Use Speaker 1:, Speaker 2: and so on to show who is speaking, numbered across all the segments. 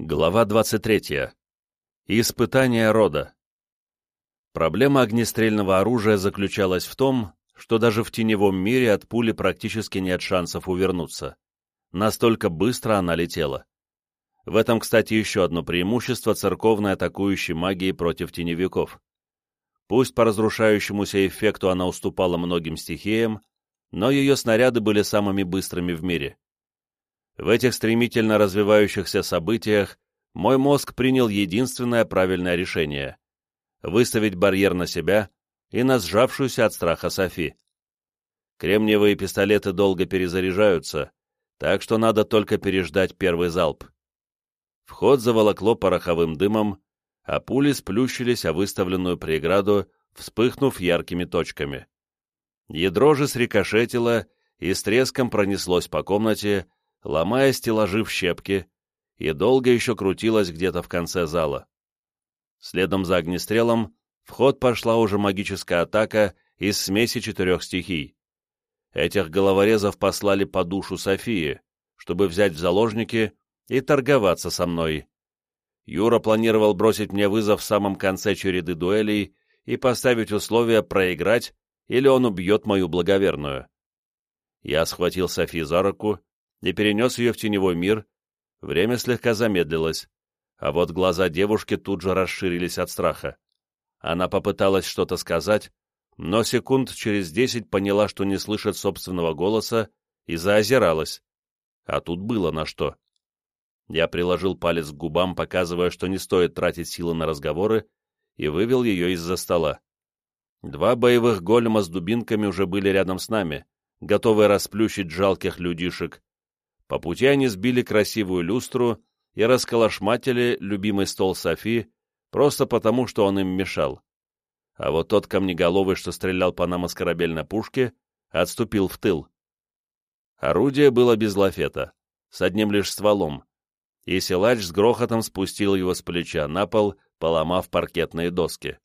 Speaker 1: Глава 23. Испытание рода. Проблема огнестрельного оружия заключалась в том, что даже в теневом мире от пули практически нет шансов увернуться. Настолько быстро она летела. В этом, кстати, еще одно преимущество церковной атакующей магии против теневиков. Пусть по разрушающемуся эффекту она уступала многим стихиям, но ее снаряды были самыми быстрыми в мире. В этих стремительно развивающихся событиях мой мозг принял единственное правильное решение — выставить барьер на себя и на сжавшуюся от страха Софи. Кремниевые пистолеты долго перезаряжаются, так что надо только переждать первый залп. Вход заволокло пороховым дымом, а пули сплющились о выставленную преграду, вспыхнув яркими точками. Ядро же срикошетило и с треском пронеслось по комнате, ломая стеллажи в щепки, и долго еще крутилась где-то в конце зала. Следом за огнестрелом в ход пошла уже магическая атака из смеси четырех стихий. Этих головорезов послали по душу Софии, чтобы взять в заложники и торговаться со мной. Юра планировал бросить мне вызов в самом конце череды дуэлей и поставить условие проиграть, или он убьет мою благоверную. Я схватил Софи за руку и перенес ее в теневой мир, время слегка замедлилось, а вот глаза девушки тут же расширились от страха. Она попыталась что-то сказать, но секунд через десять поняла, что не слышит собственного голоса, и заозиралась. А тут было на что. Я приложил палец к губам, показывая, что не стоит тратить силы на разговоры, и вывел ее из-за стола. Два боевых голема с дубинками уже были рядом с нами, готовые расплющить жалких людишек, по пути они сбили красивую люстру и расколошматили любимый стол Софи, просто потому, что он им мешал. А вот тот камнеголовый, что стрелял по нам из корабельной пушки, отступил в тыл. Орудие было без лафета, с одним лишь стволом, и силач с грохотом спустил его с плеча на пол, поломав паркетные доски.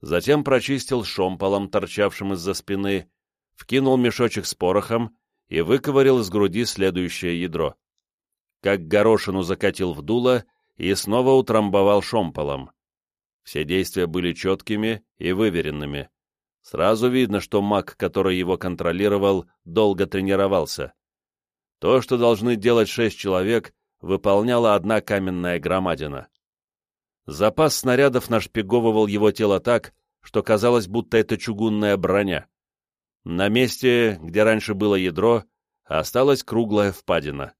Speaker 1: Затем прочистил шомполом, торчавшим из-за спины, вкинул мешочек с порохом и выковырил из груди следующее ядро. Как горошину закатил в дуло и снова утрамбовал шомполом. Все действия были четкими и выверенными. Сразу видно, что маг, который его контролировал, долго тренировался. То, что должны делать шесть человек, выполняла одна каменная громадина. Запас снарядов нашпиговывал его тело так, что казалось, будто это чугунная броня. На месте, где раньше было ядро, осталась круглая впадина.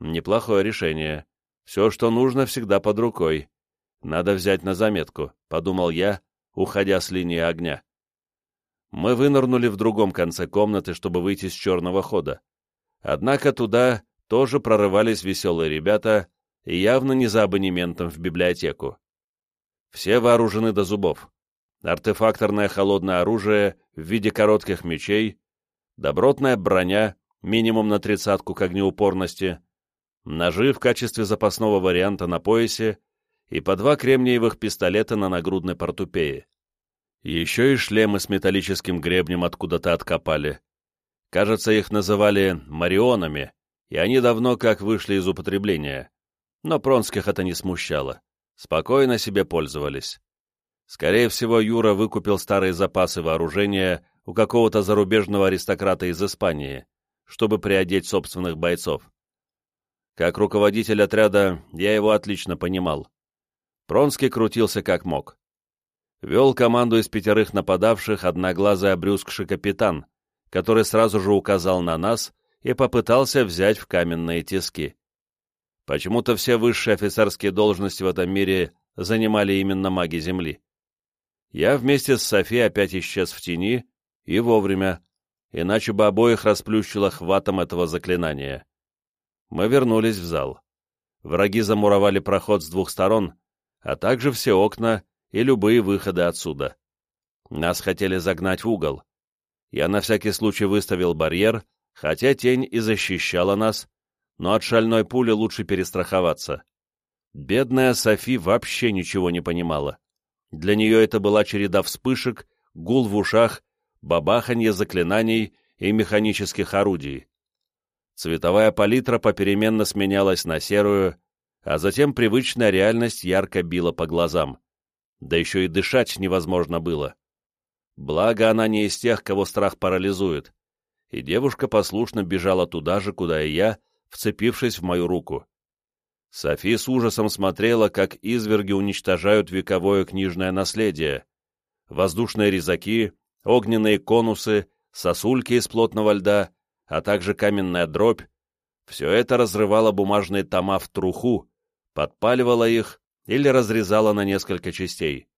Speaker 1: Неплохое решение. Все, что нужно, всегда под рукой. Надо взять на заметку, — подумал я, уходя с линии огня. Мы вынырнули в другом конце комнаты, чтобы выйти с черного хода. Однако туда тоже прорывались веселые ребята, и явно не за абонементом в библиотеку. Все вооружены до зубов артефакторное холодное оружие в виде коротких мечей, добротная броня, минимум на тридцатку к огнеупорности, ножи в качестве запасного варианта на поясе и по два кремниевых пистолета на нагрудной портупее. Еще и шлемы с металлическим гребнем откуда-то откопали. Кажется, их называли «марионами», и они давно как вышли из употребления. Но Пронских это не смущало. Спокойно себе пользовались. Скорее всего, Юра выкупил старые запасы вооружения у какого-то зарубежного аристократа из Испании, чтобы приодеть собственных бойцов. Как руководитель отряда я его отлично понимал. Пронский крутился как мог. Вел команду из пятерых нападавших одноглазый обрюзгший капитан, который сразу же указал на нас и попытался взять в каменные тиски. Почему-то все высшие офицерские должности в этом мире занимали именно маги Земли. Я вместе с Софи опять исчез в тени, и вовремя, иначе бы обоих расплющило хватом этого заклинания. Мы вернулись в зал. Враги замуровали проход с двух сторон, а также все окна и любые выходы отсюда. Нас хотели загнать в угол. Я на всякий случай выставил барьер, хотя тень и защищала нас, но от шальной пули лучше перестраховаться. Бедная Софи вообще ничего не понимала. Для нее это была череда вспышек, гул в ушах, бабаханье заклинаний и механических орудий. Цветовая палитра попеременно сменялась на серую, а затем привычная реальность ярко била по глазам. Да еще и дышать невозможно было. Благо, она не из тех, кого страх парализует, и девушка послушно бежала туда же, куда и я, вцепившись в мою руку. Софи с ужасом смотрела, как изверги уничтожают вековое книжное наследие. Воздушные резаки, огненные конусы, сосульки из плотного льда, а также каменная дробь — все это разрывало бумажные тома в труху, подпаливало их или разрезало на несколько частей.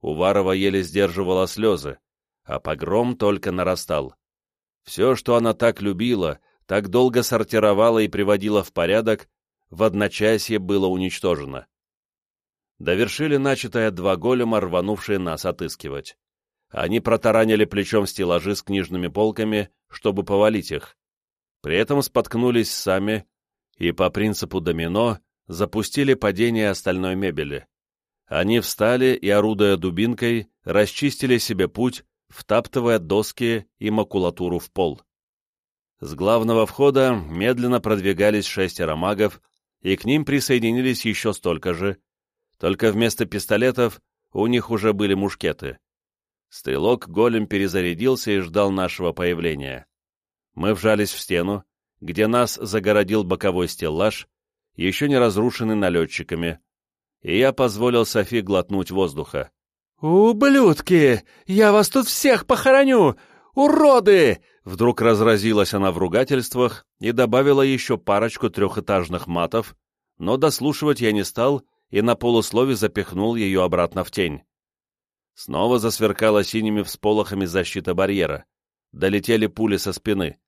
Speaker 1: Уварова еле сдерживала слезы, а погром только нарастал. Все, что она так любила, так долго сортировала и приводила в порядок, в одночасье было уничтожено. Довершили начатое два голема, рванувшие нас отыскивать. Они протаранили плечом стеллажи с книжными полками, чтобы повалить их. При этом споткнулись сами и по принципу домино запустили падение остальной мебели. Они встали и, орудуя дубинкой, расчистили себе путь, втаптывая доски и макулатуру в пол. С главного входа медленно продвигались шестеро магов, и к ним присоединились еще столько же, только вместо пистолетов у них уже были мушкеты. Стрелок голем перезарядился и ждал нашего появления. Мы вжались в стену, где нас загородил боковой стеллаж, еще не разрушенный налетчиками, и я позволил Софи глотнуть воздуха.
Speaker 2: «Ублюдки! Я вас тут всех похороню! Уроды!»
Speaker 1: Вдруг разразилась она в ругательствах и добавила еще парочку трехэтажных матов, но дослушивать я не стал и на полуслове запихнул ее обратно в тень. Снова засверкала синими всполохами защита барьера. Долетели пули со спины.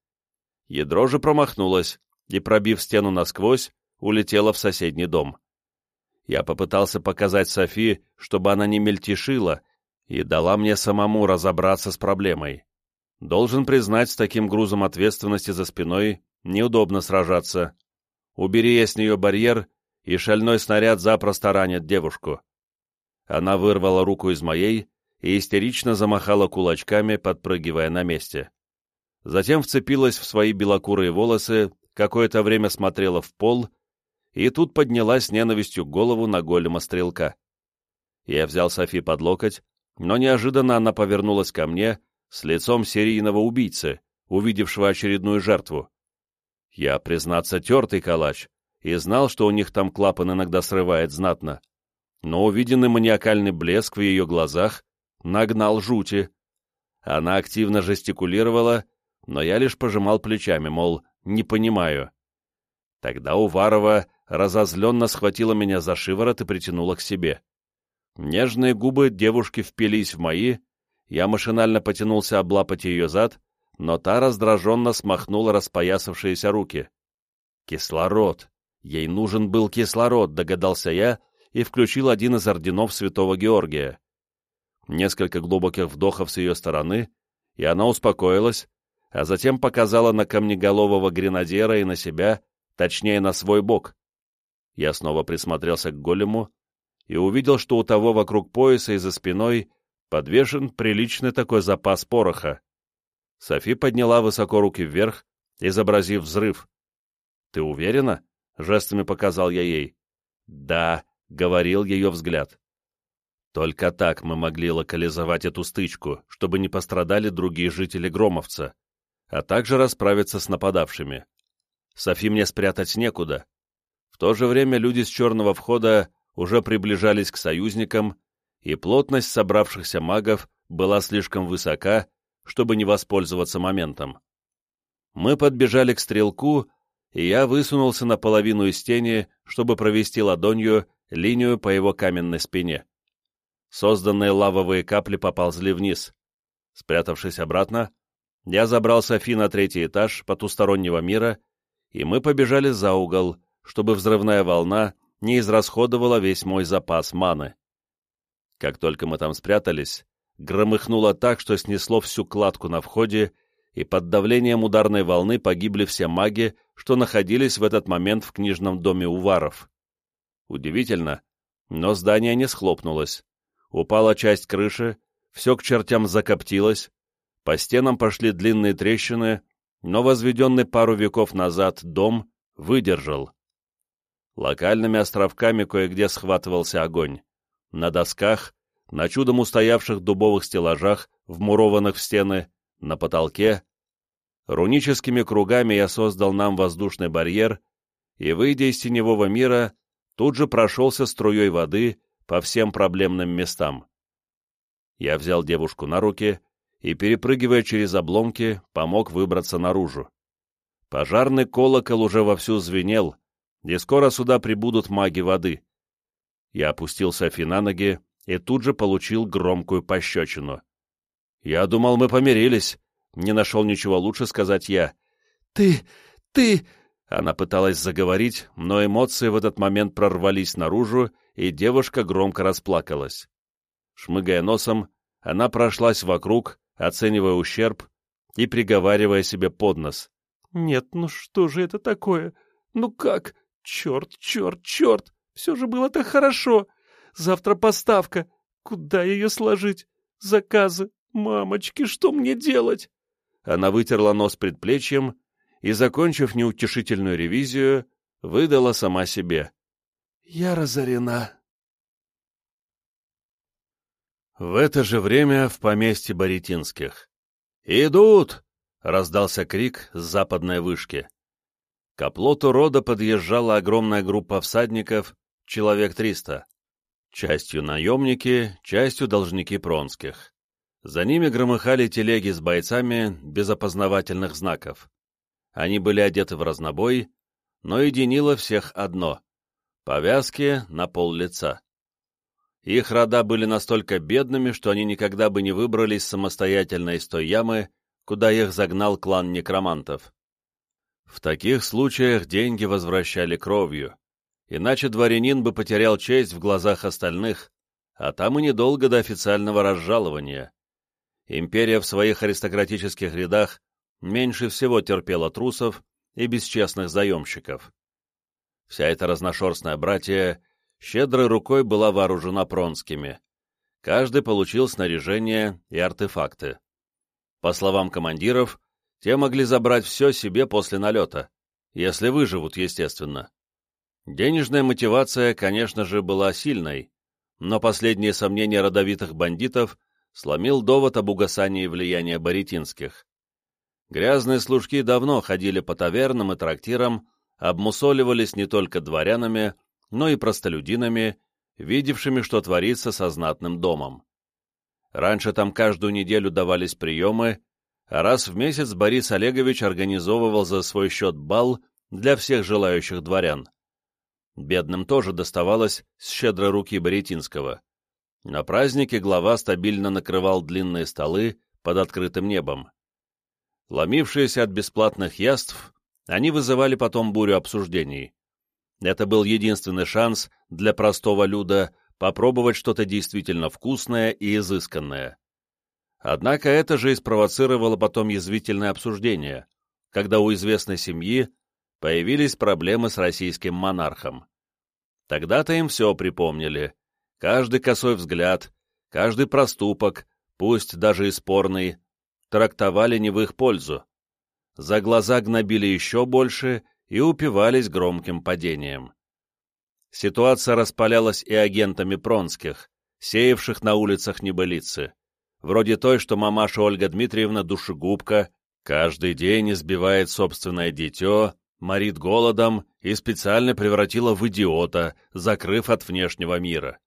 Speaker 1: Ядро же промахнулось и, пробив стену насквозь, улетело в соседний дом. Я попытался показать Софи, чтобы она не мельтешила, и дала мне самому разобраться с проблемой. Должен признать, с таким грузом ответственности за спиной неудобно сражаться. Убери я с нее барьер, и шальной снаряд запросто ранит девушку. Она вырвала руку из моей и истерично замахала кулачками, подпрыгивая на месте. Затем вцепилась в свои белокурые волосы, какое-то время смотрела в пол, и тут подняла с ненавистью голову на голема стрелка. Я взял Софи под локоть, но неожиданно она повернулась ко мне с лицом серийного убийцы, увидевшего очередную жертву. Я, признаться, тертый калач, и знал, что у них там клапан иногда срывает знатно. Но увиденный маниакальный блеск в ее глазах нагнал жути. Она активно жестикулировала, но я лишь пожимал плечами, мол, не понимаю. Тогда Уварова разозленно схватила меня за шиворот и притянула к себе. Нежные губы девушки впились в мои, я машинально потянулся облапать ее зад, но та раздраженно смахнула распоясавшиеся руки. «Кислород! Ей нужен был кислород», — догадался я и включил один из орденов святого Георгия. Несколько глубоких вдохов с ее стороны, и она успокоилась, а затем показала на камнеголового гренадера и на себя, точнее, на свой бок. Я снова присмотрелся к голему и увидел, что у того вокруг пояса и за спиной подвешен приличный такой запас пороха. Софи подняла высоко руки вверх, изобразив взрыв. «Ты уверена?» — жестами показал я ей. «Да», — говорил ее взгляд. Только так мы могли локализовать эту стычку, чтобы не пострадали другие жители Громовца, а также расправиться с нападавшими. Софи мне спрятать некуда. В то же время люди с черного входа уже приближались к союзникам, и плотность собравшихся магов была слишком высока, чтобы не воспользоваться моментом. Мы подбежали к стрелку, и я высунулся наполовину из тени, чтобы провести ладонью линию по его каменной спине. Созданные лавовые капли поползли вниз. Спрятавшись обратно, я забрал Софи на третий этаж потустороннего мира, и мы побежали за угол, чтобы взрывная волна не израсходовала весь мой запас маны. Как только мы там спрятались, громыхнуло так, что снесло всю кладку на входе, и под давлением ударной волны погибли все маги, что находились в этот момент в книжном доме Уваров. Удивительно, но здание не схлопнулось. Упала часть крыши, все к чертям закоптилось, по стенам пошли длинные трещины, но возведенный пару веков назад дом выдержал. Локальными островками кое-где схватывался огонь. На досках, на чудом устоявших дубовых стеллажах, вмурованных в стены, на потолке. Руническими кругами я создал нам воздушный барьер и, выйдя из теневого мира, тут же прошелся струей воды по всем проблемным местам. Я взял девушку на руки и, перепрыгивая через обломки, помог выбраться наружу. Пожарный колокол уже вовсю звенел, и скоро сюда прибудут маги воды. Я опустил Софи на ноги и тут же получил громкую пощечину. «Я думал, мы помирились», — не нашел ничего лучше сказать я.
Speaker 2: «Ты... ты...»
Speaker 1: Она пыталась заговорить, но эмоции в этот момент прорвались наружу, и девушка громко расплакалась. Шмыгая носом, она прошлась вокруг, оценивая ущерб и приговаривая себе под нос.
Speaker 2: «Нет, ну что же это такое? Ну как? Черт, черт, черт! Все же было так хорошо! Завтра поставка! Куда ее сложить? Заказы! Мамочки, что мне делать?»
Speaker 1: Она вытерла нос предплечьем и, закончив неутешительную ревизию, выдала сама себе.
Speaker 2: «Я разорена».
Speaker 1: В это же время в поместье Боретинских. «Идут!» — раздался крик с западной вышки. К оплоту рода подъезжала огромная группа всадников, человек триста. Частью наемники, частью должники Пронских. За ними громыхали телеги с бойцами без опознавательных знаков. Они были одеты в разнобой, но единило всех одно — повязки на пол лица. Их рода были настолько бедными, что они никогда бы не выбрались самостоятельно из той ямы, куда их загнал клан некромантов. В таких случаях деньги возвращали кровью, иначе дворянин бы потерял честь в глазах остальных, а там и недолго до официального разжалования. Империя в своих аристократических рядах меньше всего терпела трусов и бесчестных заемщиков. Вся эта разношерстная братья щедрой рукой была вооружена пронскими. Каждый получил снаряжение и артефакты. По словам командиров, те могли забрать все себе после налета, если выживут, естественно. Денежная мотивация, конечно же, была сильной, но последние сомнения родовитых бандитов сломил довод об угасании влияния баритинских. Грязные служки давно ходили по тавернам и трактирам, обмусоливались не только дворянами, но и простолюдинами, видевшими, что творится со знатным домом. Раньше там каждую неделю давались приемы, а раз в месяц Борис Олегович организовывал за свой счет бал для всех желающих дворян. Бедным тоже доставалось с щедрой руки Боретинского. На празднике глава стабильно накрывал длинные столы под открытым небом. Ломившиеся от бесплатных яств, они вызывали потом бурю обсуждений. Это был единственный шанс для простого люда попробовать что-то действительно вкусное и изысканное. Однако это же и спровоцировало потом язвительное обсуждение, когда у известной семьи появились проблемы с российским монархом. Тогда-то им все припомнили. Каждый косой взгляд, каждый проступок, пусть даже и спорный, трактовали не в их пользу. За глаза гнобили еще больше и упивались громким падением. Ситуация распалялась и агентами Пронских, сеявших на улицах небылицы, вроде той, что мамаша Ольга Дмитриевна душегубка каждый день избивает собственное дитё, морит голодом и специально превратила в идиота, закрыв от внешнего мира.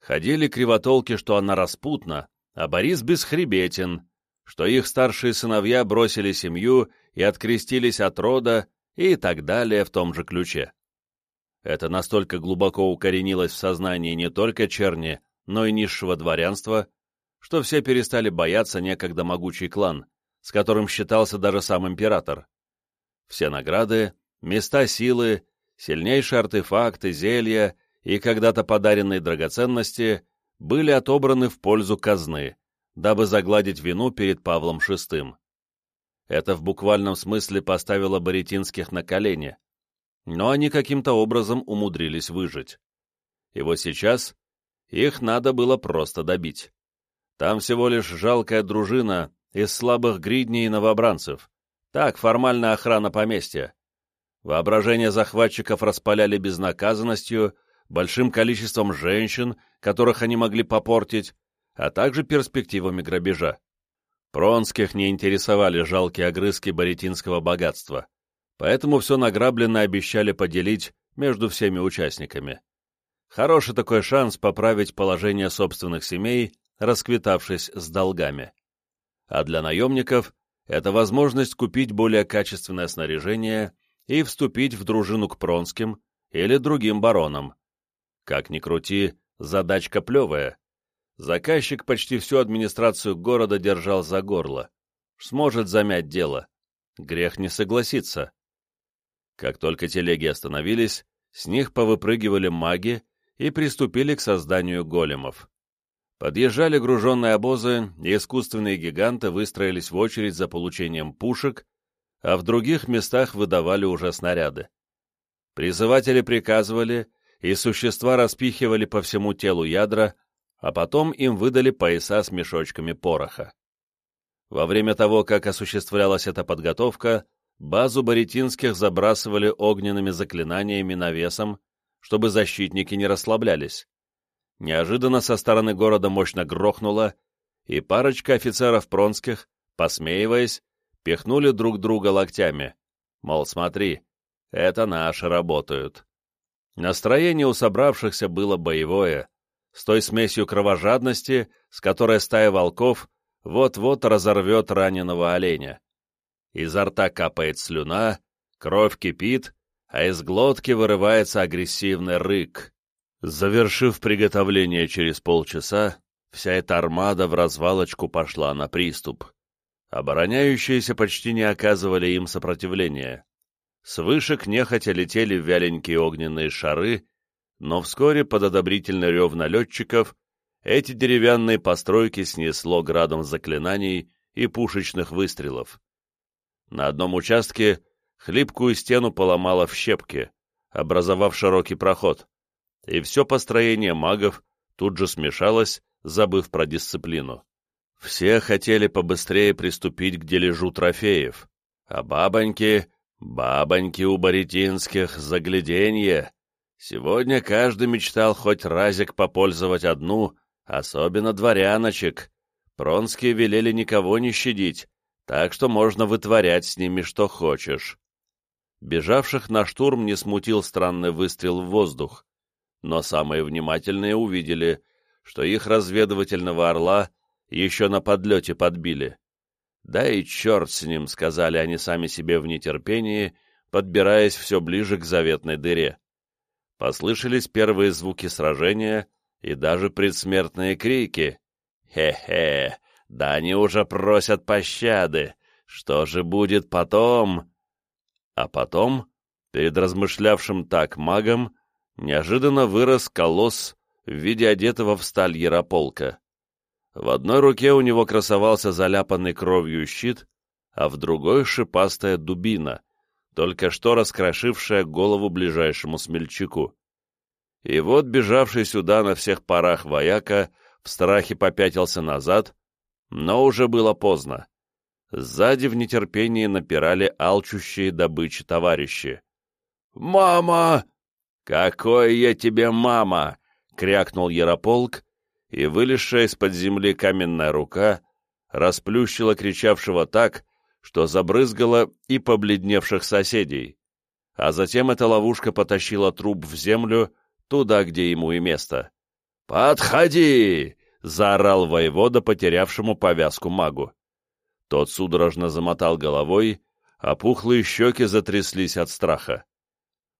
Speaker 1: Ходили кривотолки, что она распутна, а Борис бесхребетен, что их старшие сыновья бросили семью и открестились от рода, и так далее в том же ключе. Это настолько глубоко укоренилось в сознании не только черни, но и низшего дворянства, что все перестали бояться некогда могучий клан, с которым считался даже сам император. Все награды, места силы, сильнейшие артефакты, зелья и когда-то подаренные драгоценности были отобраны в пользу казны, дабы загладить вину перед Павлом VI. Это в буквальном смысле поставило Боретинских на колени, но они каким-то образом умудрились выжить. И вот сейчас их надо было просто добить. Там всего лишь жалкая дружина из слабых гридней и новобранцев. Так, формальная охрана поместья. Воображение захватчиков распаляли безнаказанностью, большим количеством женщин, которых они могли попортить, а также перспективами грабежа. Пронских не интересовали жалкие огрызки баритинского богатства, поэтому все награбленное обещали поделить между всеми участниками. Хороший такой шанс поправить положение собственных семей, расквитавшись с долгами. А для наемников это возможность купить более качественное снаряжение и вступить в дружину к Пронским или другим баронам. Как ни крути, задачка плевая. Заказчик почти всю администрацию города держал за горло. Сможет замять дело. Грех не согласиться. Как только телеги остановились, с них повыпрыгивали маги и приступили к созданию големов. Подъезжали груженные обозы, и искусственные гиганты выстроились в очередь за получением пушек, а в других местах выдавали уже снаряды. Призыватели приказывали, и существа распихивали по всему телу ядра, а потом им выдали пояса с мешочками пороха. Во время того, как осуществлялась эта подготовка, базу баритинских забрасывали огненными заклинаниями навесом, чтобы защитники не расслаблялись. Неожиданно со стороны города мощно грохнуло, и парочка офицеров Пронских, посмеиваясь, пихнули друг друга локтями. Мол, смотри, это наши работают. Настроение у собравшихся было боевое, с той смесью кровожадности, с которой стая волков вот-вот разорвет раненого оленя. Изо рта капает слюна, кровь кипит, а из глотки вырывается агрессивный рык. Завершив приготовление через полчаса, вся эта армада в развалочку пошла на приступ. Обороняющиеся почти не оказывали им сопротивления. С вышек нехотя летели вяленькие огненные шары, но вскоре под одобрительный рев налетчиков эти деревянные постройки снесло градом заклинаний и пушечных выстрелов. На одном участке хлипкую стену поломало в щепки, образовав широкий проход, и все построение магов тут же смешалось, забыв про дисциплину. Все хотели побыстрее приступить к дележу трофеев, а бабоньки, бабоньки у баритинских, загляденье. Сегодня каждый мечтал хоть разик попользовать одну, особенно дворяночек. Пронские велели никого не щадить, так что можно вытворять с ними что хочешь. Бежавших на штурм не смутил странный выстрел в воздух, но самые внимательные увидели, что их разведывательного орла еще на подлете подбили. Да и черт с ним, сказали они сами себе в нетерпении, подбираясь все ближе к заветной дыре. Послышались первые звуки сражения и даже предсмертные крики. «Хе-хе, да они уже просят пощады! Что же будет потом?» А потом, перед размышлявшим так магом, неожиданно вырос колосс в виде одетого в сталь ярополка. В одной руке у него красовался заляпанный кровью щит, а в другой — шипастая дубина, только что раскрошившая голову ближайшему смельчаку. И вот бежавший сюда на всех парах вояка в страхе попятился назад, но уже было поздно. Сзади в нетерпении напирали алчущие добычи товарищи. «Мама!» «Какой я тебе мама!» — крякнул Ярополк, и вылезшая из-под земли каменная рука расплющила кричавшего так, что забрызгала и побледневших соседей. А затем эта ловушка потащила труп в землю, туда, где ему и место. «Подходи!» — заорал воевода, потерявшему повязку магу. Тот судорожно замотал головой, а пухлые щеки затряслись от страха.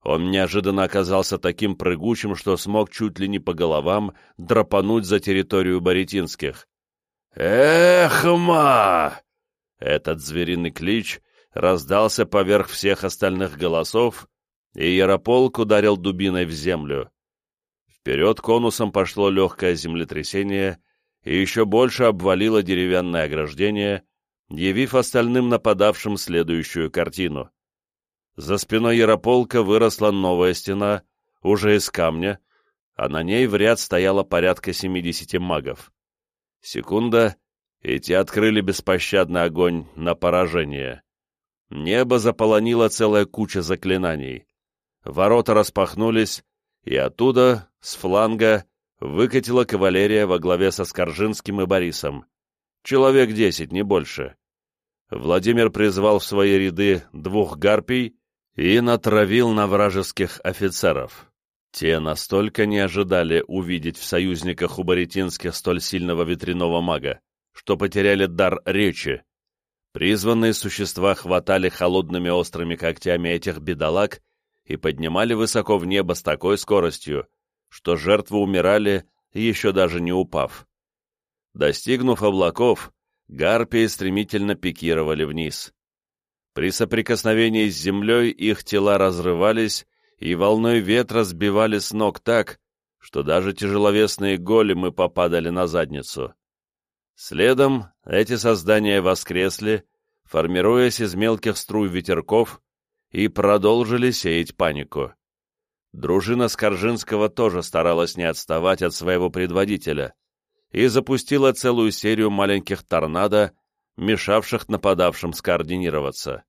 Speaker 1: Он неожиданно оказался таким прыгучим, что смог чуть ли не по головам драпануть за территорию Боритинских. «Эх, ма!» Этот звериный клич раздался поверх всех остальных голосов, и Ярополк ударил дубиной в землю. Вперед конусом пошло легкое землетрясение и еще больше обвалило деревянное ограждение, явив остальным нападавшим следующую картину. За спиной Ярополка выросла новая стена, уже из камня, а на ней в ряд стояло порядка семидесяти магов. Секунда, и те открыли беспощадный огонь на поражение. небо заполонило целая куча заклинаний. Ворота распахнулись, и оттуда, с фланга, выкатила кавалерия во главе со Скоржинским и Борисом. Человек десять, не больше. Владимир призвал в свои ряды двух гарпий и натравил на вражеских офицеров. Те настолько не ожидали увидеть в союзниках у Боретинских столь сильного ветряного мага, что потеряли дар речи. Призванные существа хватали холодными острыми когтями этих бедолаг и поднимали высоко в небо с такой скоростью, что жертвы умирали, еще даже не упав. Достигнув облаков, гарпии стремительно пикировали вниз. При соприкосновении с землей их тела разрывались и волной ветра сбивали с ног так, что даже тяжеловесные големы попадали на задницу. Следом эти создания воскресли, формируясь из мелких струй ветерков, и продолжили сеять панику. Дружина Скоржинского тоже старалась не отставать от своего предводителя и запустила целую серию маленьких торнадо, мешавших нападавшим скоординироваться.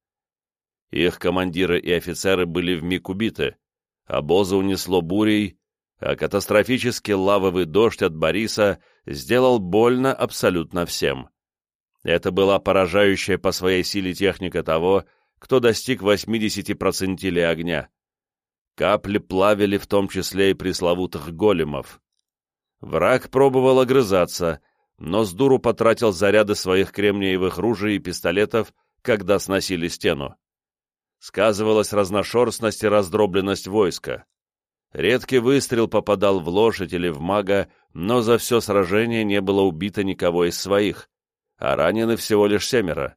Speaker 1: Их командиры и офицеры были вмиг убиты, обозы унесло бурей, а катастрофический лавовый дождь от Бориса сделал больно абсолютно всем. Это была поражающая по своей силе техника того, кто достиг 80 процентилей огня. Капли плавили в том числе и пресловутых големов. Враг пробовал огрызаться, но с дуру потратил заряды своих кремниевых ружей и пистолетов, когда сносили стену. Сказывалась разношерстность и раздробленность войска. Редкий выстрел попадал в лошадь или в мага, но за все сражение не было убито никого из своих, а ранены всего лишь семеро.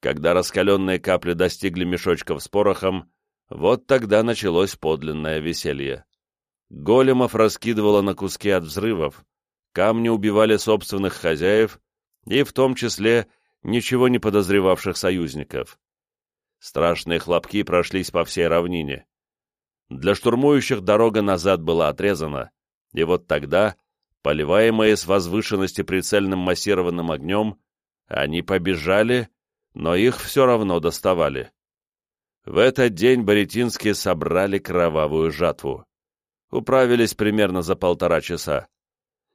Speaker 1: Когда раскаленные капли достигли мешочков с порохом, вот тогда началось подлинное веселье. Големов раскидывало на куски от взрывов, камни убивали собственных хозяев и в том числе ничего не подозревавших союзников. Страшные хлопки прошлись по всей равнине. Для штурмующих дорога назад была отрезана, и вот тогда, поливаемые с возвышенности прицельным массированным огнем, они побежали но их все равно доставали. В этот день баритинские собрали кровавую жатву. Управились примерно за полтора часа.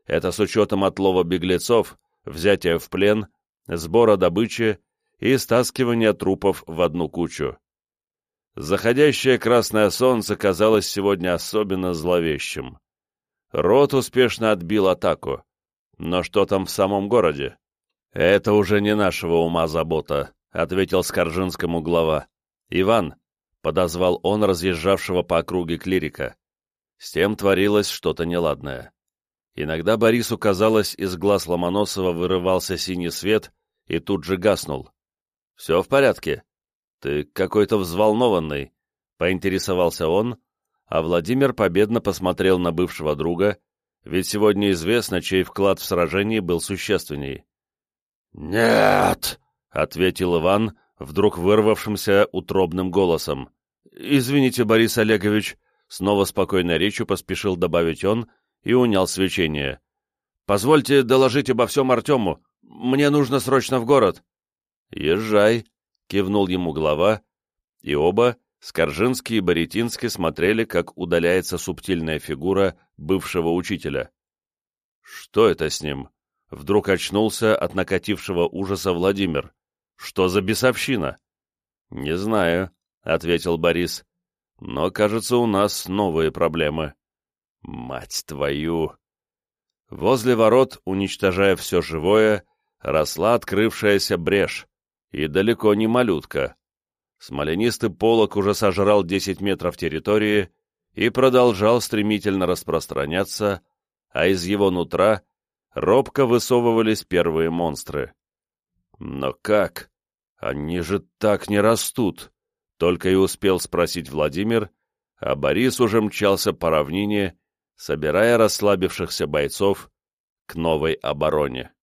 Speaker 1: Это с учетом отлова беглецов, взятия в плен, сбора добычи и стаскивания трупов в одну кучу. Заходящее красное солнце казалось сегодня особенно зловещим. Рот успешно отбил атаку. Но что там в самом городе? «Это уже не нашего ума забота», — ответил Скоржинскому глава. «Иван», — подозвал он разъезжавшего по округе клирика. С тем творилось что-то неладное. Иногда Борису казалось, из глаз Ломоносова вырывался синий свет и тут же гаснул. «Все в порядке? Ты какой-то взволнованный», — поинтересовался он, а Владимир победно посмотрел на бывшего друга, ведь сегодня известно, чей вклад в сражении был существенней.
Speaker 3: «Нет!» — ответил
Speaker 1: Иван, вдруг вырвавшимся утробным голосом.
Speaker 2: «Извините, Борис Олегович», — снова спокойной речью поспешил добавить он и унял свечение. «Позвольте доложить обо всем Артему. Мне нужно срочно в город».
Speaker 1: «Езжай», — кивнул ему глава, и оба, Скоржинский и Боретинский, смотрели, как удаляется субтильная фигура бывшего учителя. «Что это с ним?» Вдруг очнулся от накатившего ужаса Владимир. «Что за бесовщина?» «Не знаю», — ответил Борис. «Но, кажется, у нас новые проблемы». «Мать твою!» Возле ворот, уничтожая все живое, росла открывшаяся брешь, и далеко не малютка. Смоленистый полог уже сожрал 10 метров территории и продолжал стремительно распространяться, а из его нутра робко высовывались первые монстры. Но как? Они же так не растут, только и успел спросить Владимир, а Борис уже мчался по равнине, собирая расслабившихся бойцов к новой обороне.